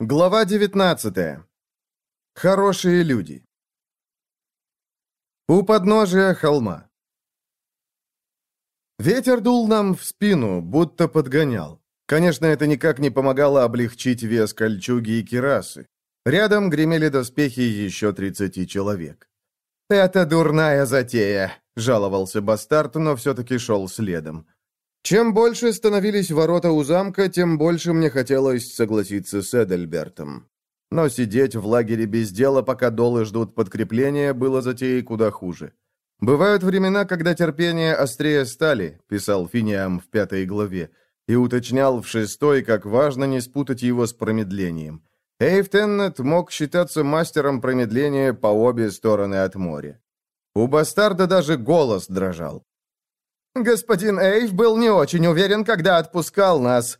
Глава 19. Хорошие люди. У подножия холма. Ветер дул нам в спину, будто подгонял. Конечно, это никак не помогало облегчить вес кольчуги и кирасы. Рядом гремели доспехи еще 30 человек. «Это дурная затея», — жаловался бастард, но все-таки шел следом. Чем больше становились ворота у замка, тем больше мне хотелось согласиться с Эдельбертом. Но сидеть в лагере без дела, пока долы ждут подкрепления, было затеей куда хуже. «Бывают времена, когда терпение острее стали», — писал Финиам в пятой главе, и уточнял в шестой, как важно не спутать его с промедлением. Эйв Теннет мог считаться мастером промедления по обе стороны от моря. У бастарда даже голос дрожал. Господин Эйв был не очень уверен, когда отпускал нас.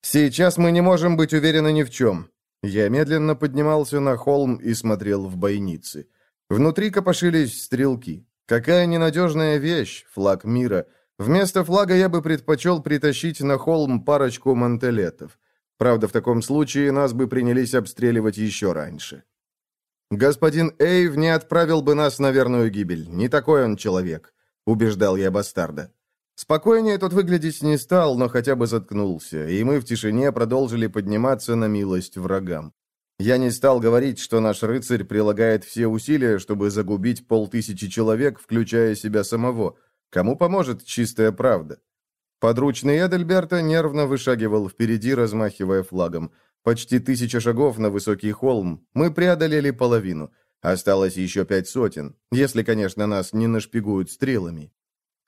Сейчас мы не можем быть уверены ни в чем. Я медленно поднимался на холм и смотрел в бойницы. Внутри копошились стрелки. Какая ненадежная вещь, флаг мира. Вместо флага я бы предпочел притащить на холм парочку мантелетов. Правда, в таком случае нас бы принялись обстреливать еще раньше. Господин Эйв не отправил бы нас на верную гибель. Не такой он человек. — убеждал я бастарда. Спокойнее тот выглядеть не стал, но хотя бы заткнулся, и мы в тишине продолжили подниматься на милость врагам. Я не стал говорить, что наш рыцарь прилагает все усилия, чтобы загубить полтысячи человек, включая себя самого. Кому поможет чистая правда? Подручный Эдельберта нервно вышагивал впереди, размахивая флагом. Почти тысяча шагов на высокий холм. Мы преодолели половину. Осталось еще пять сотен, если, конечно, нас не нашпигуют стрелами.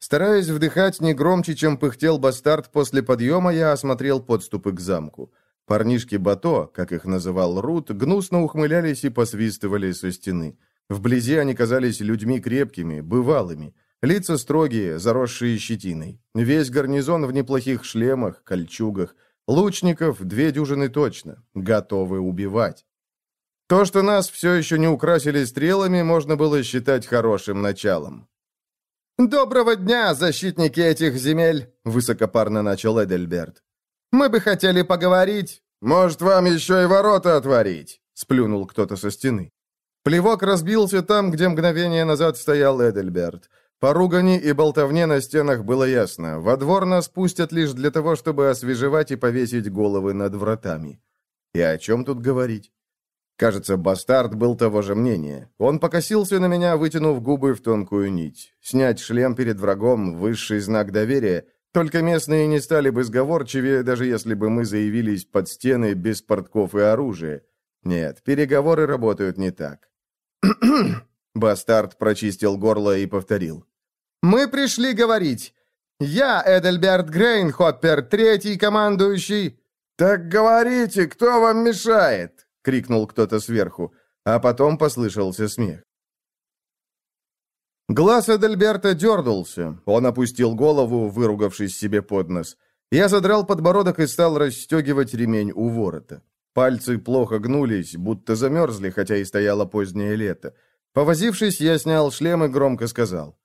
Стараясь вдыхать не громче, чем пыхтел бастард после подъема, я осмотрел подступы к замку. Парнишки Бато, как их называл Рут, гнусно ухмылялись и посвистывали со стены. Вблизи они казались людьми крепкими, бывалыми. Лица строгие, заросшие щетиной. Весь гарнизон в неплохих шлемах, кольчугах. Лучников две дюжины точно, готовы убивать. То, что нас все еще не украсили стрелами, можно было считать хорошим началом. «Доброго дня, защитники этих земель!» — высокопарно начал Эдельберт. «Мы бы хотели поговорить...» «Может, вам еще и ворота отворить?» — сплюнул кто-то со стены. Плевок разбился там, где мгновение назад стоял Эдельберт. По ругани и болтовне на стенах было ясно. Во двор нас пустят лишь для того, чтобы освежевать и повесить головы над вратами. И о чем тут говорить? Кажется, бастард был того же мнения. Он покосился на меня, вытянув губы в тонкую нить. Снять шлем перед врагом – высший знак доверия. Только местные не стали бы сговорчивее, даже если бы мы заявились под стены без портков и оружия. Нет, переговоры работают не так. Бастард прочистил горло и повторил. «Мы пришли говорить. Я Эдельберт Грейнхоппер, третий командующий...» «Так говорите, кто вам мешает?» — крикнул кто-то сверху, а потом послышался смех. Глаз Эдельберта дернулся. Он опустил голову, выругавшись себе под нос. Я задрал подбородок и стал расстегивать ремень у ворота. Пальцы плохо гнулись, будто замерзли, хотя и стояло позднее лето. Повозившись, я снял шлем и громко сказал.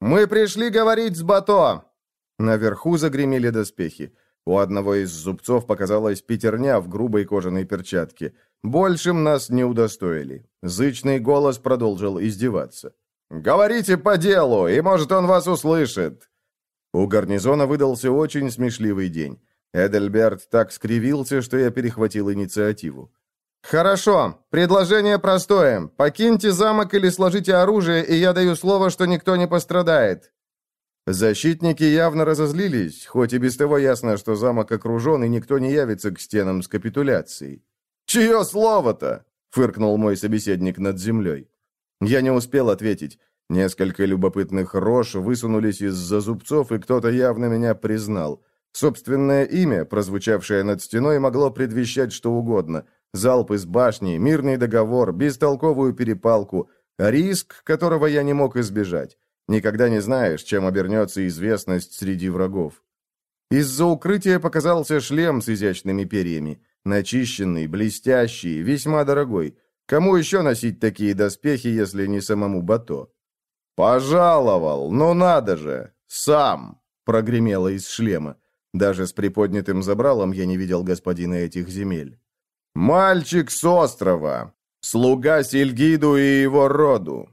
«Мы пришли говорить с Бато!» Наверху загремели доспехи. У одного из зубцов показалась пятерня в грубой кожаной перчатке. Большим нас не удостоили. Зычный голос продолжил издеваться. «Говорите по делу, и, может, он вас услышит!» У гарнизона выдался очень смешливый день. Эдельберт так скривился, что я перехватил инициативу. «Хорошо. Предложение простое. Покиньте замок или сложите оружие, и я даю слово, что никто не пострадает. Защитники явно разозлились, хоть и без того ясно, что замок окружен, и никто не явится к стенам с капитуляцией. «Чье слово-то?» — фыркнул мой собеседник над землей. Я не успел ответить. Несколько любопытных рож высунулись из-за зубцов, и кто-то явно меня признал. Собственное имя, прозвучавшее над стеной, могло предвещать что угодно. Залп из башни, мирный договор, бестолковую перепалку, риск, которого я не мог избежать. Никогда не знаешь, чем обернется известность среди врагов. Из-за укрытия показался шлем с изящными перьями. Начищенный, блестящий, весьма дорогой. Кому еще носить такие доспехи, если не самому Бато? «Пожаловал! Ну надо же! Сам!» — прогремело из шлема. Даже с приподнятым забралом я не видел господина этих земель. «Мальчик с острова, слуга Сильгиду и его роду».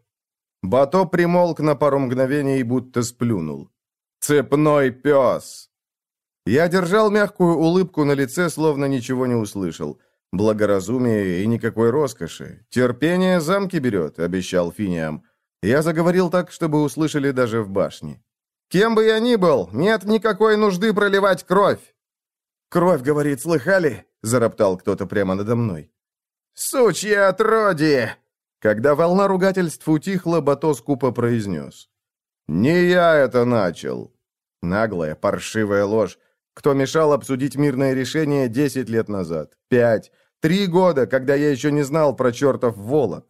Бато примолк на пару мгновений, будто сплюнул. «Цепной пес!» Я держал мягкую улыбку на лице, словно ничего не услышал. Благоразумие и никакой роскоши. Терпение замки берет, обещал Финиам. Я заговорил так, чтобы услышали даже в башне. «Кем бы я ни был, нет никакой нужды проливать кровь!» «Кровь, говорит, слыхали?» — зароптал кто-то прямо надо мной. «Сучье отродье!» Когда волна ругательств утихла, Бато скупо произнес. «Не я это начал!» Наглая, паршивая ложь. Кто мешал обсудить мирное решение десять лет назад? Пять. Три года, когда я еще не знал про чертов волок.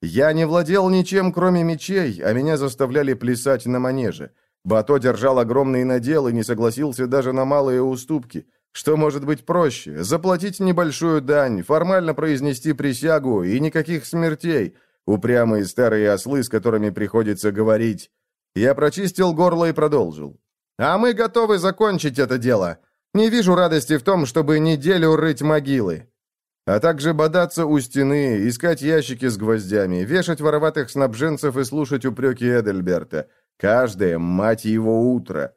Я не владел ничем, кроме мечей, а меня заставляли плясать на манеже. Бато держал огромный надел и не согласился даже на малые уступки. Что может быть проще? Заплатить небольшую дань, формально произнести присягу и никаких смертей. Упрямые старые ослы, с которыми приходится говорить. Я прочистил горло и продолжил. А мы готовы закончить это дело. Не вижу радости в том, чтобы неделю рыть могилы. А также бодаться у стены, искать ящики с гвоздями, вешать вороватых снабженцев и слушать упреки Эдельберта. Каждое, мать его, утро.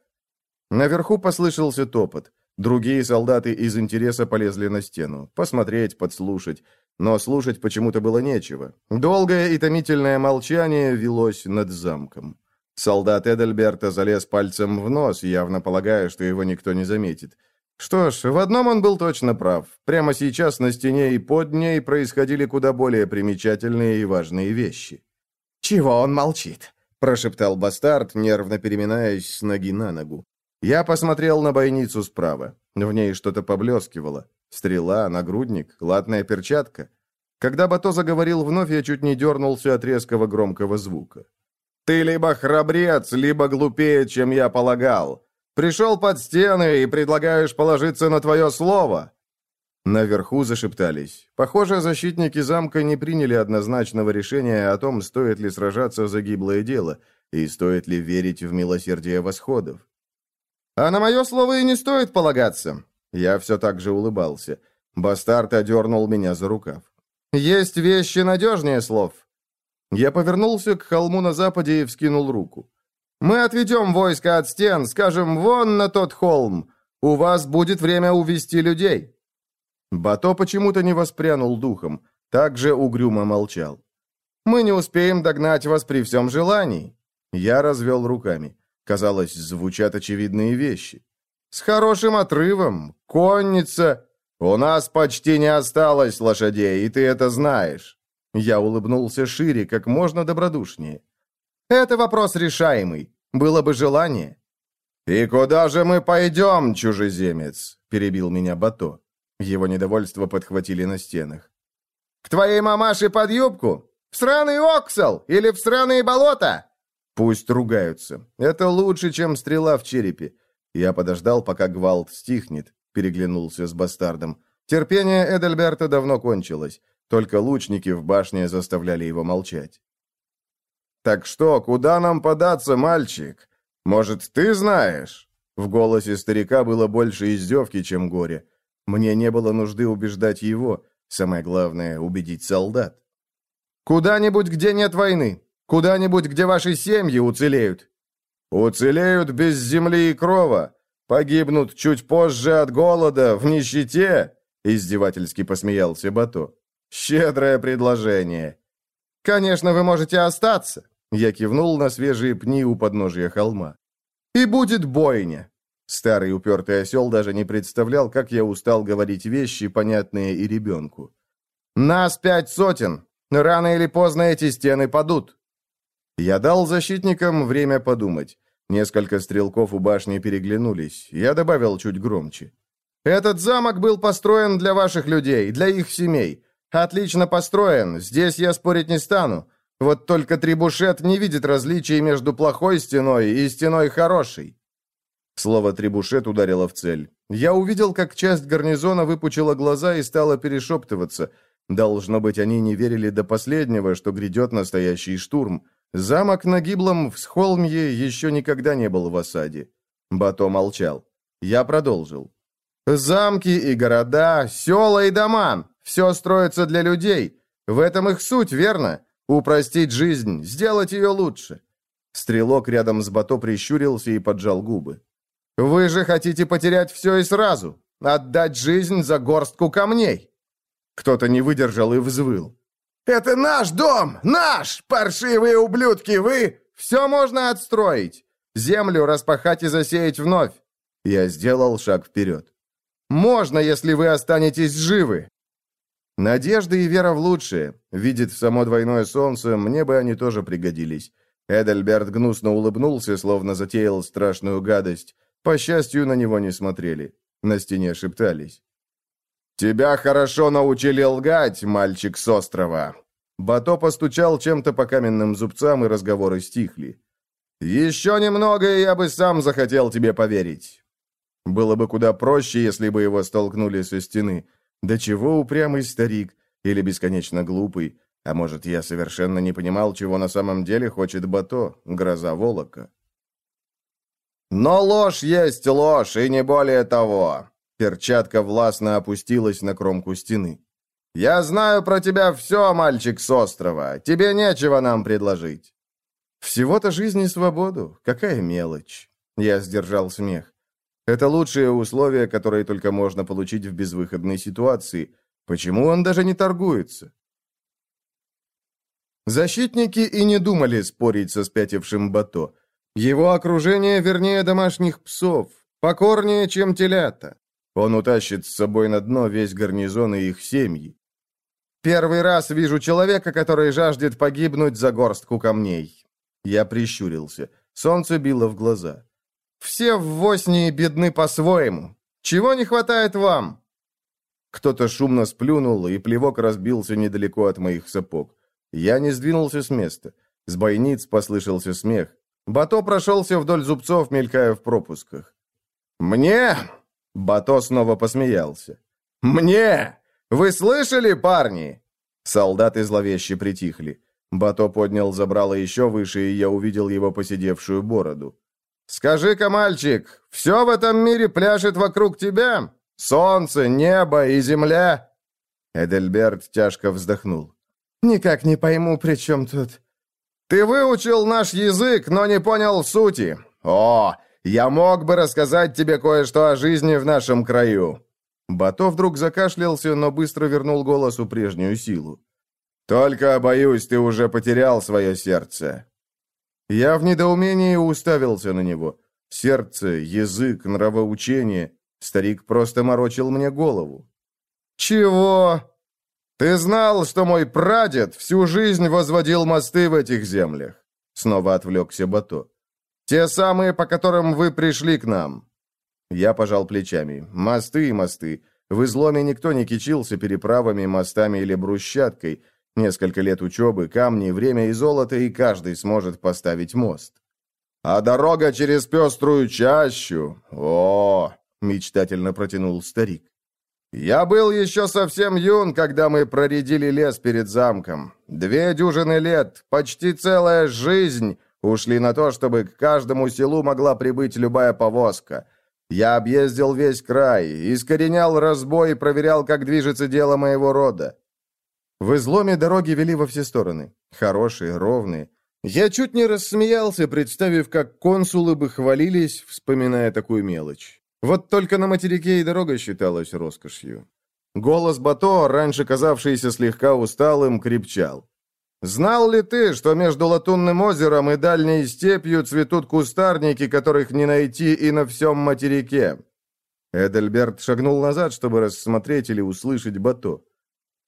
Наверху послышался топот. Другие солдаты из интереса полезли на стену. Посмотреть, подслушать. Но слушать почему-то было нечего. Долгое и томительное молчание велось над замком. Солдат Эдельберта залез пальцем в нос, явно полагая, что его никто не заметит. Что ж, в одном он был точно прав. Прямо сейчас на стене и под ней происходили куда более примечательные и важные вещи. «Чего он молчит?» – прошептал бастард, нервно переминаясь с ноги на ногу. Я посмотрел на бойницу справа. В ней что-то поблескивало. Стрела, нагрудник, латная перчатка. Когда Бато заговорил вновь, я чуть не дернулся от резкого громкого звука. «Ты либо храбрец, либо глупее, чем я полагал. Пришел под стены и предлагаешь положиться на твое слово». Наверху зашептались. Похоже, защитники замка не приняли однозначного решения о том, стоит ли сражаться за гиблое дело, и стоит ли верить в милосердие восходов. А на мое слово и не стоит полагаться. Я все так же улыбался. Бастард одернул меня за рукав. Есть вещи надежнее слов. Я повернулся к холму на западе и вскинул руку. Мы отведем войско от стен, скажем, вон на тот холм. У вас будет время увести людей. Бато почему-то не воспрянул духом, также угрюмо молчал. Мы не успеем догнать вас при всем желании. Я развел руками. Казалось, звучат очевидные вещи. «С хорошим отрывом. Конница. У нас почти не осталось лошадей, и ты это знаешь». Я улыбнулся шире, как можно добродушнее. «Это вопрос решаемый. Было бы желание». «И куда же мы пойдем, чужеземец?» – перебил меня Бато. Его недовольство подхватили на стенах. «К твоей мамаше под юбку? В сраный Оксал или в сраные болота?» Пусть ругаются. Это лучше, чем стрела в черепе. Я подождал, пока гвалт стихнет, переглянулся с бастардом. Терпение Эдельберта давно кончилось. Только лучники в башне заставляли его молчать. «Так что, куда нам податься, мальчик? Может, ты знаешь?» В голосе старика было больше издевки, чем горе. Мне не было нужды убеждать его. Самое главное — убедить солдат. «Куда-нибудь, где нет войны. Куда-нибудь, где ваши семьи уцелеют». «Уцелеют без земли и крова. Погибнут чуть позже от голода, в нищете», — издевательски посмеялся Бато. «Щедрое предложение». «Конечно, вы можете остаться», — я кивнул на свежие пни у подножия холма. «И будет бойня». Старый упертый осел даже не представлял, как я устал говорить вещи, понятные и ребенку. «Нас пять сотен. Рано или поздно эти стены падут». Я дал защитникам время подумать. Несколько стрелков у башни переглянулись. Я добавил чуть громче. «Этот замок был построен для ваших людей, для их семей. Отлично построен, здесь я спорить не стану. Вот только Трибушет не видит различий между плохой стеной и стеной хорошей». Слово «трибушет» ударило в цель. Я увидел, как часть гарнизона выпучила глаза и стала перешептываться. Должно быть, они не верили до последнего, что грядет настоящий штурм. Замок на гиблом в Схолмье еще никогда не был в осаде. Бато молчал. Я продолжил. Замки и города, села и дома – все строится для людей. В этом их суть, верно? Упростить жизнь, сделать ее лучше. Стрелок рядом с Бато прищурился и поджал губы. «Вы же хотите потерять все и сразу? Отдать жизнь за горстку камней?» Кто-то не выдержал и взвыл. «Это наш дом! Наш! Паршивые ублюдки, вы! Все можно отстроить! Землю распахать и засеять вновь!» Я сделал шаг вперед. «Можно, если вы останетесь живы!» Надежда и вера в лучшее. Видит само двойное солнце, мне бы они тоже пригодились. Эдельберт гнусно улыбнулся, словно затеял страшную гадость. По счастью, на него не смотрели. На стене шептались. «Тебя хорошо научили лгать, мальчик с острова!» Бато постучал чем-то по каменным зубцам, и разговоры стихли. «Еще немного, и я бы сам захотел тебе поверить». Было бы куда проще, если бы его столкнули со стены. Да чего упрямый старик, или бесконечно глупый, а может, я совершенно не понимал, чего на самом деле хочет Бато, гроза Волока. «Но ложь есть ложь, и не более того!» Перчатка властно опустилась на кромку стены. «Я знаю про тебя все, мальчик с острова. Тебе нечего нам предложить». «Всего-то жизнь и свободу. Какая мелочь!» Я сдержал смех. «Это лучшие условия, которые только можно получить в безвыходной ситуации. Почему он даже не торгуется?» Защитники и не думали спорить со спятившим Бато. Его окружение вернее домашних псов, покорнее, чем телята. Он утащит с собой на дно весь гарнизон и их семьи. Первый раз вижу человека, который жаждет погибнуть за горстку камней. Я прищурился. Солнце било в глаза. Все в Воснии бедны по-своему. Чего не хватает вам? Кто-то шумно сплюнул, и плевок разбился недалеко от моих сапог. Я не сдвинулся с места. С бойниц послышался смех. Бато прошелся вдоль зубцов, мелькая в пропусках. «Мне?» Бато снова посмеялся. «Мне! Вы слышали, парни?» Солдаты зловеще притихли. Бато поднял забрало еще выше, и я увидел его поседевшую бороду. «Скажи-ка, мальчик, все в этом мире пляшет вокруг тебя? Солнце, небо и земля?» Эдельберт тяжко вздохнул. «Никак не пойму, при чем тут...» Ты выучил наш язык, но не понял сути. О, я мог бы рассказать тебе кое-что о жизни в нашем краю». Бато вдруг закашлялся, но быстро вернул голосу прежнюю силу. «Только, боюсь, ты уже потерял свое сердце». Я в недоумении уставился на него. Сердце, язык, нравоучение. Старик просто морочил мне голову. «Чего?» «Ты знал, что мой прадед всю жизнь возводил мосты в этих землях?» Снова отвлекся Бато. «Те самые, по которым вы пришли к нам». Я пожал плечами. Мосты и мосты. В изломе никто не кичился переправами, мостами или брусчаткой. Несколько лет учебы, камни, время и золото, и каждый сможет поставить мост. «А дорога через пеструю чащу? О!» — мечтательно протянул старик. «Я был еще совсем юн, когда мы проредили лес перед замком. Две дюжины лет, почти целая жизнь ушли на то, чтобы к каждому селу могла прибыть любая повозка. Я объездил весь край, искоренял разбой и проверял, как движется дело моего рода. В изломе дороги вели во все стороны. Хорошие, ровные. Я чуть не рассмеялся, представив, как консулы бы хвалились, вспоминая такую мелочь. Вот только на материке и дорога считалась роскошью. Голос Бато, раньше казавшийся слегка усталым, крепчал. «Знал ли ты, что между Латунным озером и Дальней степью цветут кустарники, которых не найти и на всем материке?» Эдельберт шагнул назад, чтобы рассмотреть или услышать Бато.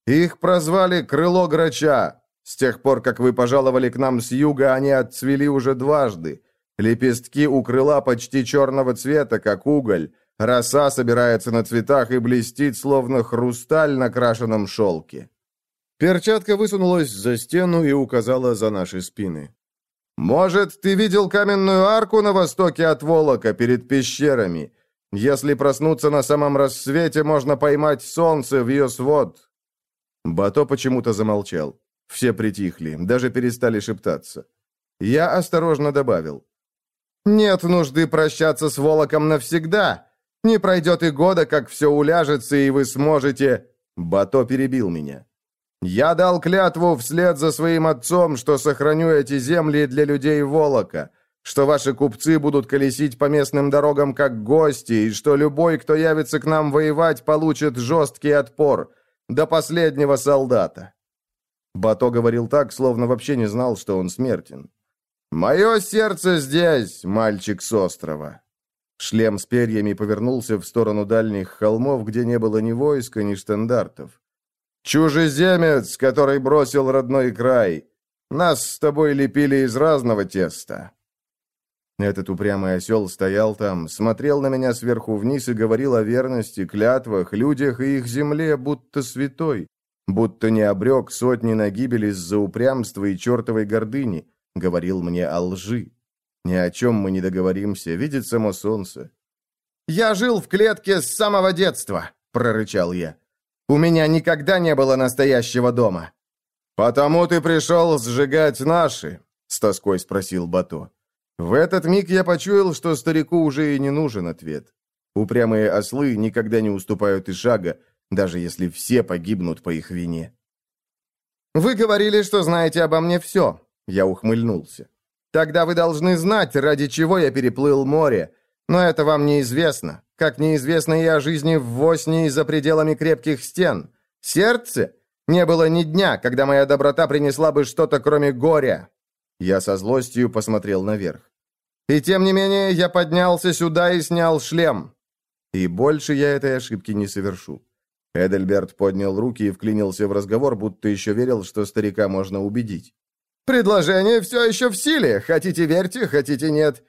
«Их прозвали «Крыло Грача». С тех пор, как вы пожаловали к нам с юга, они отцвели уже дважды. Лепестки у крыла почти черного цвета, как уголь. Роса собирается на цветах и блестит, словно хрусталь на крашеном шелке. Перчатка высунулась за стену и указала за наши спины. «Может, ты видел каменную арку на востоке от Волока, перед пещерами? Если проснуться на самом рассвете, можно поймать солнце в ее свод». Бато почему-то замолчал. Все притихли, даже перестали шептаться. Я осторожно добавил. Нет нужды прощаться с Волоком навсегда. Не пройдет и года, как все уляжется, и вы сможете...» Бато перебил меня. «Я дал клятву вслед за своим отцом, что сохраню эти земли для людей Волока, что ваши купцы будут колесить по местным дорогам как гости, и что любой, кто явится к нам воевать, получит жесткий отпор, до последнего солдата». Бато говорил так, словно вообще не знал, что он смертен. «Мое сердце здесь, мальчик с острова». Шлем с перьями повернулся в сторону дальних холмов, где не было ни войска, ни штандартов. «Чужеземец, который бросил родной край. Нас с тобой лепили из разного теста». Этот упрямый осел стоял там, смотрел на меня сверху вниз и говорил о верности, клятвах, людях и их земле, будто святой, будто не обрек сотни на гибель из-за упрямства и чертовой гордыни, говорил мне о лжи. Ни о чем мы не договоримся, видит само солнце. «Я жил в клетке с самого детства», — прорычал я. «У меня никогда не было настоящего дома». «Потому ты пришел сжигать наши?» — с тоской спросил Бато. В этот миг я почуял, что старику уже и не нужен ответ. Упрямые ослы никогда не уступают и шага, даже если все погибнут по их вине. «Вы говорили, что знаете обо мне все», — я ухмыльнулся. Тогда вы должны знать, ради чего я переплыл море. Но это вам неизвестно. Как неизвестно и о жизни в Воснии за пределами крепких стен. Сердце? Не было ни дня, когда моя доброта принесла бы что-то, кроме горя. Я со злостью посмотрел наверх. И тем не менее, я поднялся сюда и снял шлем. И больше я этой ошибки не совершу. Эдельберт поднял руки и вклинился в разговор, будто еще верил, что старика можно убедить. Предложение все еще в силе. Хотите верьте, хотите нет».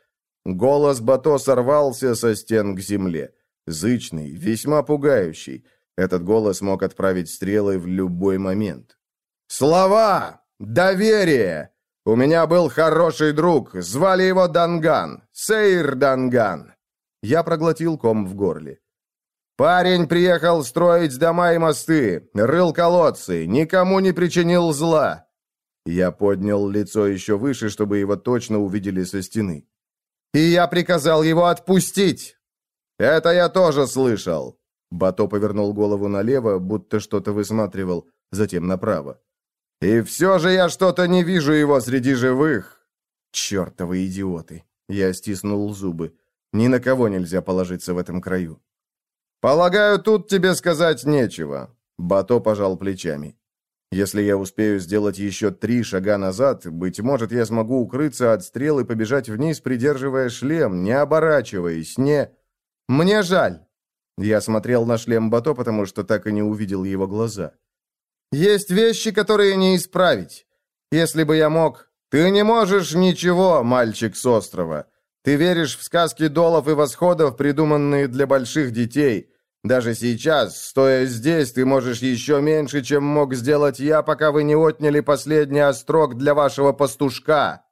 Голос Бато сорвался со стен к земле. Зычный, весьма пугающий. Этот голос мог отправить стрелы в любой момент. «Слова! Доверие! У меня был хороший друг, звали его Данган, Сейр Данган». Я проглотил ком в горле. Парень приехал строить дома и мосты, рыл колодцы, никому не причинил зла. Я поднял лицо еще выше, чтобы его точно увидели со стены. «И я приказал его отпустить!» «Это я тоже слышал!» Бато повернул голову налево, будто что-то высматривал, затем направо. «И все же я что-то не вижу его среди живых!» «Чертовы идиоты!» Я стиснул зубы. «Ни на кого нельзя положиться в этом краю». «Полагаю, тут тебе сказать нечего», — Бато пожал плечами. Если я успею сделать еще три шага назад, быть может, я смогу укрыться от стрел и побежать вниз, придерживая шлем, не оборачиваясь, не... Мне жаль. Я смотрел на шлем Бато, потому что так и не увидел его глаза. Есть вещи, которые не исправить. Если бы я мог... Ты не можешь ничего, мальчик с острова. Ты веришь в сказки долов и восходов, придуманные для больших детей. Даже сейчас, стоя здесь, ты можешь еще меньше, чем мог сделать я, пока вы не отняли последний острог для вашего пастушка».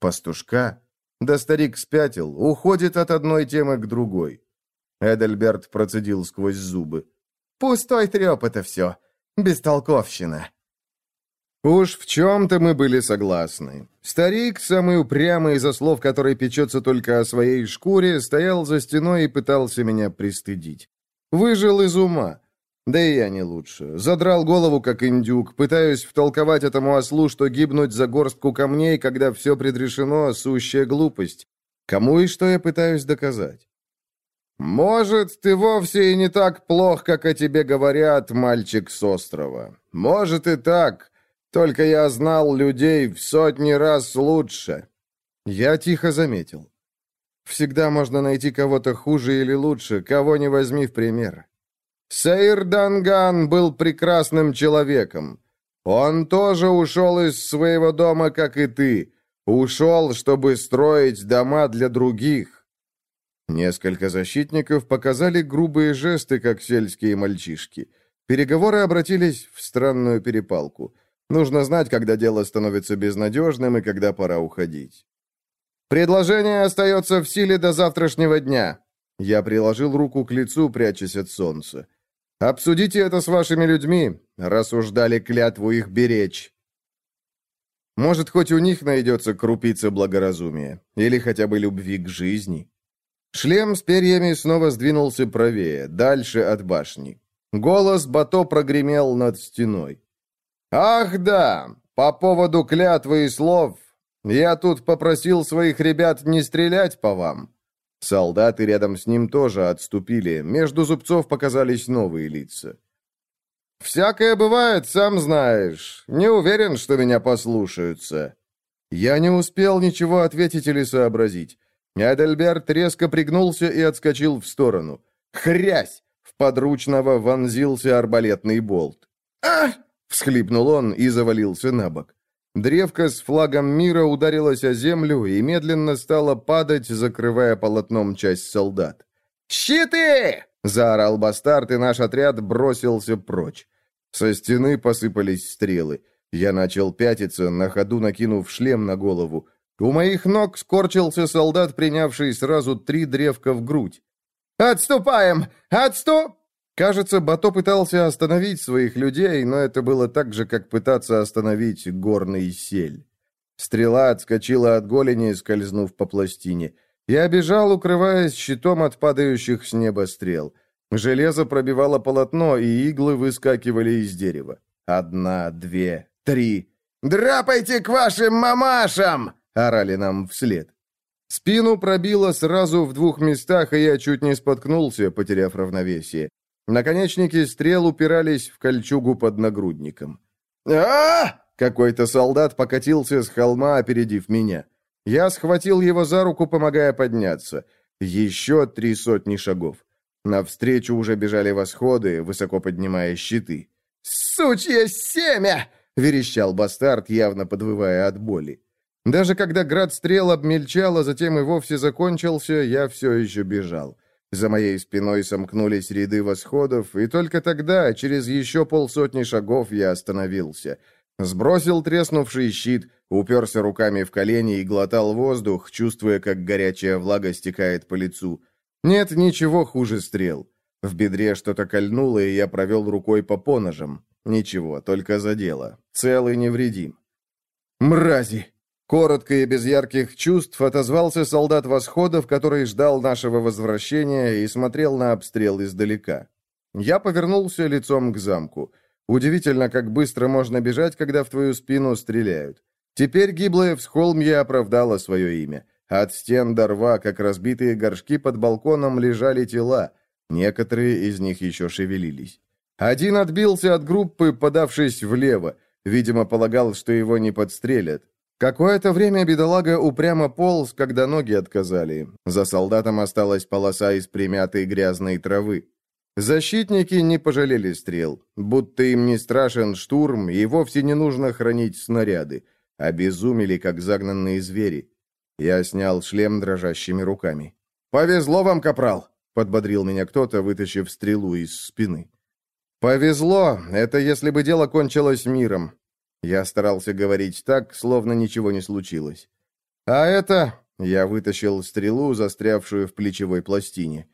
«Пастушка?» Да старик спятил, уходит от одной темы к другой. Эдельберт процедил сквозь зубы. «Пустой треп это все. Бестолковщина». Уж в чем-то мы были согласны. Старик, самый упрямый из слов, который печется только о своей шкуре, стоял за стеной и пытался меня пристыдить. Выжил из ума. Да и я не лучше. Задрал голову, как индюк, пытаюсь втолковать этому ослу, что гибнуть за горстку камней, когда все предрешено, сущая глупость. Кому и что я пытаюсь доказать? «Может, ты вовсе и не так плох, как о тебе говорят, мальчик с острова. Может и так, только я знал людей в сотни раз лучше». Я тихо заметил. Всегда можно найти кого-то хуже или лучше, кого не возьми в пример. Сейр Данган был прекрасным человеком. Он тоже ушел из своего дома, как и ты. Ушел, чтобы строить дома для других. Несколько защитников показали грубые жесты, как сельские мальчишки. Переговоры обратились в странную перепалку. Нужно знать, когда дело становится безнадежным и когда пора уходить. Предложение остается в силе до завтрашнего дня. Я приложил руку к лицу, прячась от солнца. Обсудите это с вашими людьми, раз уж дали клятву их беречь. Может, хоть у них найдется крупица благоразумия, или хотя бы любви к жизни. Шлем с перьями снова сдвинулся правее, дальше от башни. Голос Бато прогремел над стеной. «Ах да, по поводу клятвы и слов. Я тут попросил своих ребят не стрелять по вам». Солдаты рядом с ним тоже отступили, между зубцов показались новые лица. «Всякое бывает, сам знаешь. Не уверен, что меня послушаются». Я не успел ничего ответить или сообразить. Адельберт резко пригнулся и отскочил в сторону. «Хрясь!» В подручного вонзился арбалетный болт. «Ах!» — всхлипнул он и завалился на бок. Древко с флагом мира ударилось о землю и медленно стало падать, закрывая полотном часть солдат. «Щиты!» — заорал бастард, и наш отряд бросился прочь. Со стены посыпались стрелы. Я начал пятиться, на ходу накинув шлем на голову. У моих ног скорчился солдат, принявший сразу три древка в грудь. «Отступаем! Отступ!» Кажется, Бато пытался остановить своих людей, но это было так же, как пытаться остановить горный сель. Стрела отскочила от голени, скользнув по пластине. Я бежал, укрываясь щитом от падающих с неба стрел. Железо пробивало полотно, и иглы выскакивали из дерева. Одна, две, три. «Драпайте к вашим мамашам!» — орали нам вслед. Спину пробило сразу в двух местах, и я чуть не споткнулся, потеряв равновесие. Наконечники стрел упирались в кольчугу под нагрудником. а Какой-то солдат покатился с холма, опередив меня. Я схватил его за руку, помогая подняться. Еще три сотни шагов. Навстречу уже бежали восходы, высоко поднимая щиты. «Сучье семя!» — верещал бастард, явно подвывая от боли. Даже когда град стрел обмельчал, а затем и вовсе закончился, я все еще бежал. За моей спиной сомкнулись ряды восходов, и только тогда, через еще полсотни шагов, я остановился. Сбросил треснувший щит, уперся руками в колени и глотал воздух, чувствуя, как горячая влага стекает по лицу. Нет ничего хуже стрел. В бедре что-то кольнуло, и я провел рукой по поножам. Ничего, только задело. Целый невредим. «Мрази!» Коротко и без ярких чувств отозвался солдат восходов, который ждал нашего возвращения и смотрел на обстрел издалека. Я повернулся лицом к замку. Удивительно, как быстро можно бежать, когда в твою спину стреляют. Теперь гиблое всхолмье оправдало свое имя. От стен до рва, как разбитые горшки под балконом, лежали тела. Некоторые из них еще шевелились. Один отбился от группы, подавшись влево. Видимо, полагал, что его не подстрелят. Какое-то время бедолага упрямо полз, когда ноги отказали. За солдатом осталась полоса из примятой грязной травы. Защитники не пожалели стрел, будто им не страшен штурм и вовсе не нужно хранить снаряды. Обезумели, как загнанные звери. Я снял шлем дрожащими руками. «Повезло вам, капрал!» — подбодрил меня кто-то, вытащив стрелу из спины. «Повезло, это если бы дело кончилось миром. Я старался говорить так, словно ничего не случилось. «А это...» — я вытащил стрелу, застрявшую в плечевой пластине.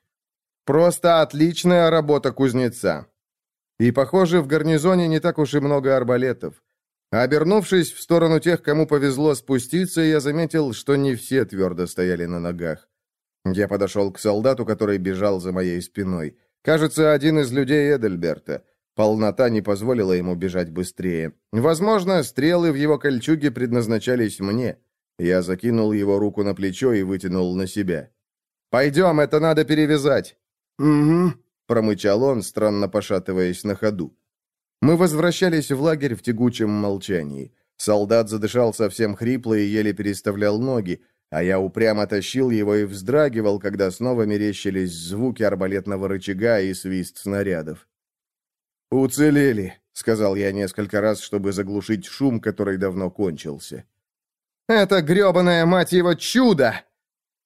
«Просто отличная работа кузнеца!» И, похоже, в гарнизоне не так уж и много арбалетов. Обернувшись в сторону тех, кому повезло спуститься, я заметил, что не все твердо стояли на ногах. Я подошел к солдату, который бежал за моей спиной. Кажется, один из людей Эдельберта. Полнота не позволила ему бежать быстрее. Возможно, стрелы в его кольчуге предназначались мне. Я закинул его руку на плечо и вытянул на себя. «Пойдем, это надо перевязать». «Угу», — промычал он, странно пошатываясь на ходу. Мы возвращались в лагерь в тягучем молчании. Солдат задышал совсем хрипло и еле переставлял ноги, а я упрямо тащил его и вздрагивал, когда снова мерещились звуки арбалетного рычага и свист снарядов. «Уцелели», — сказал я несколько раз, чтобы заглушить шум, который давно кончился. «Это гребаное, мать его, чудо!»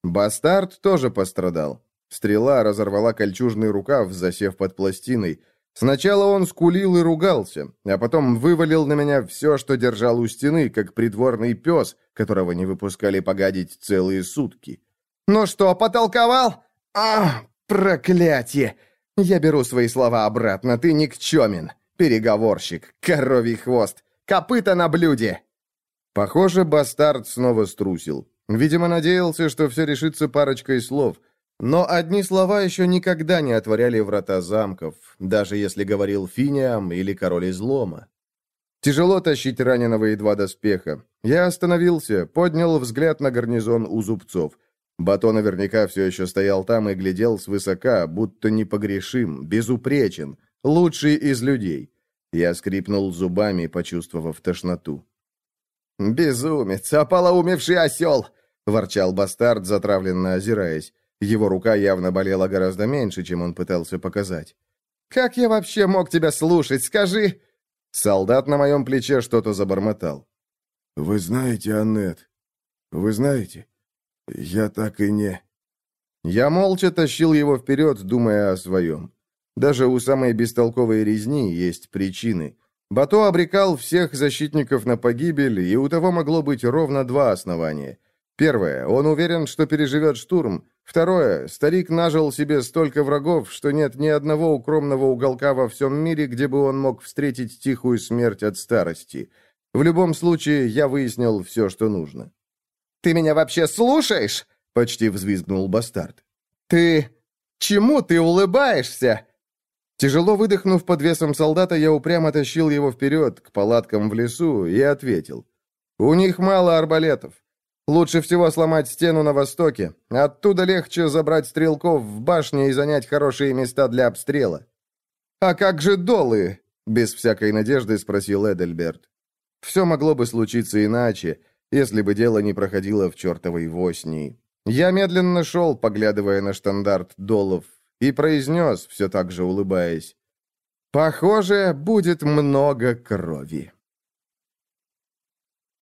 Бастард тоже пострадал. Стрела разорвала кольчужный рукав, засев под пластиной. Сначала он скулил и ругался, а потом вывалил на меня все, что держал у стены, как придворный пес, которого не выпускали погадить целые сутки. «Ну что, потолковал? А, проклятие! «Я беру свои слова обратно, ты никчемен, переговорщик, коровий хвост, копыта на блюде!» Похоже, бастард снова струсил. Видимо, надеялся, что все решится парочкой слов. Но одни слова еще никогда не отворяли врата замков, даже если говорил Финиам или король излома. Тяжело тащить раненого и два доспеха. Я остановился, поднял взгляд на гарнизон у зубцов. Бато наверняка все еще стоял там и глядел свысока, будто непогрешим, безупречен, лучший из людей. Я скрипнул зубами, почувствовав тошноту. «Безумец, ополоумевший осел!» — ворчал бастард, затравленно озираясь. Его рука явно болела гораздо меньше, чем он пытался показать. «Как я вообще мог тебя слушать? Скажи...» Солдат на моем плече что-то забормотал. «Вы знаете, Аннет, вы знаете, я так и не...» Я молча тащил его вперед, думая о своем. Даже у самой бестолковой резни есть причины. Бато обрекал всех защитников на погибель, и у того могло быть ровно два основания. Первое, он уверен, что переживет штурм. Второе, старик нажил себе столько врагов, что нет ни одного укромного уголка во всем мире, где бы он мог встретить тихую смерть от старости. В любом случае, я выяснил все, что нужно. «Ты меня вообще слушаешь?» — почти взвизгнул бастард. «Ты... чему ты улыбаешься?» Тяжело выдохнув под весом солдата, я упрямо тащил его вперед, к палаткам в лесу, и ответил. «У них мало арбалетов. Лучше всего сломать стену на востоке. Оттуда легче забрать стрелков в башне и занять хорошие места для обстрела». «А как же долы?» — без всякой надежды спросил Эдельберт. Все могло бы случиться иначе, если бы дело не проходило в чертовой восни. Я медленно шел, поглядывая на штандарт долов, и произнес, все так же улыбаясь, «Похоже, будет много крови».